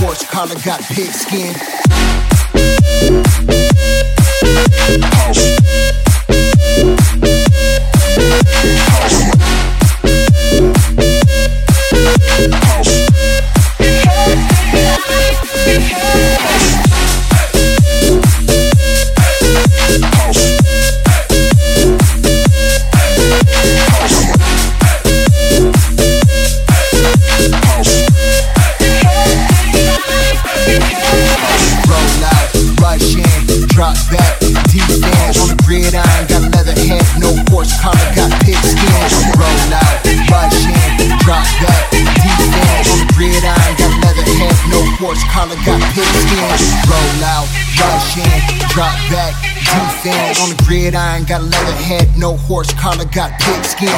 Got collar, got pig skin. Got pig. Roll out, rush in, drop back, defend on the gridiron. Got leather head, no horse collar, got pig skin.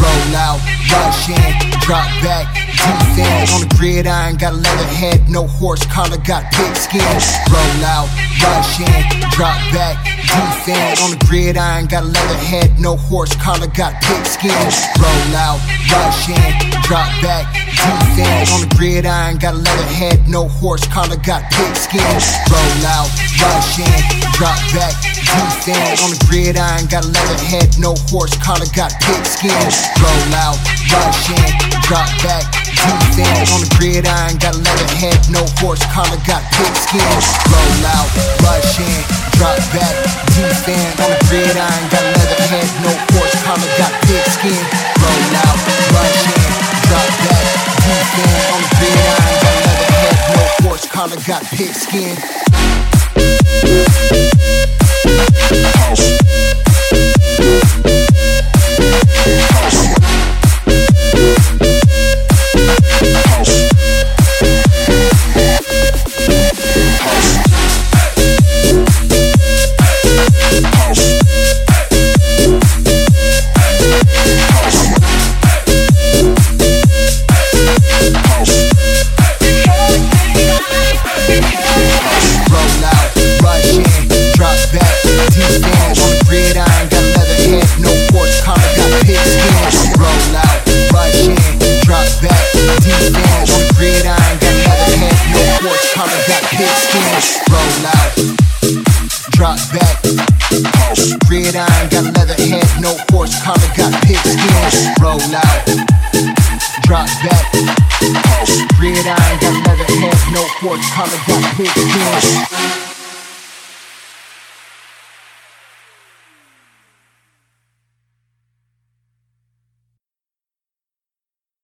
Roll out, rush in, drop back, defend on the gridiron. Got leather head, no horse collar, got pig skin. Roll out, rush in, drop back, defend on the gridiron. Got leather head, no horse collar, got pig skin. Roll out, rush in, drop back, defend on the gridiron. Got leather head, no horse collar, got pig skin. Roll out, rush in, drop back, defend on the gridiron. Got leather head, no horse collar, got pig skin. Roll out, rush in, drop back, defend on the gridiron. Got leather head, no horse collar, got pig skin. Roll out, rush in, drop back, defend on the gridiron. Got leather head, no horse collar, got pig skin. Roll out, rush in, collar, got pig skin. Roll out, rush in, drop back, defend on the gridiron. Got leather no collar, got pig skin. Roll out, rush in, drop back, defend on. Got leather head, no collar, got pig skin. Roll out, drop back. Got no collar, got pig skin.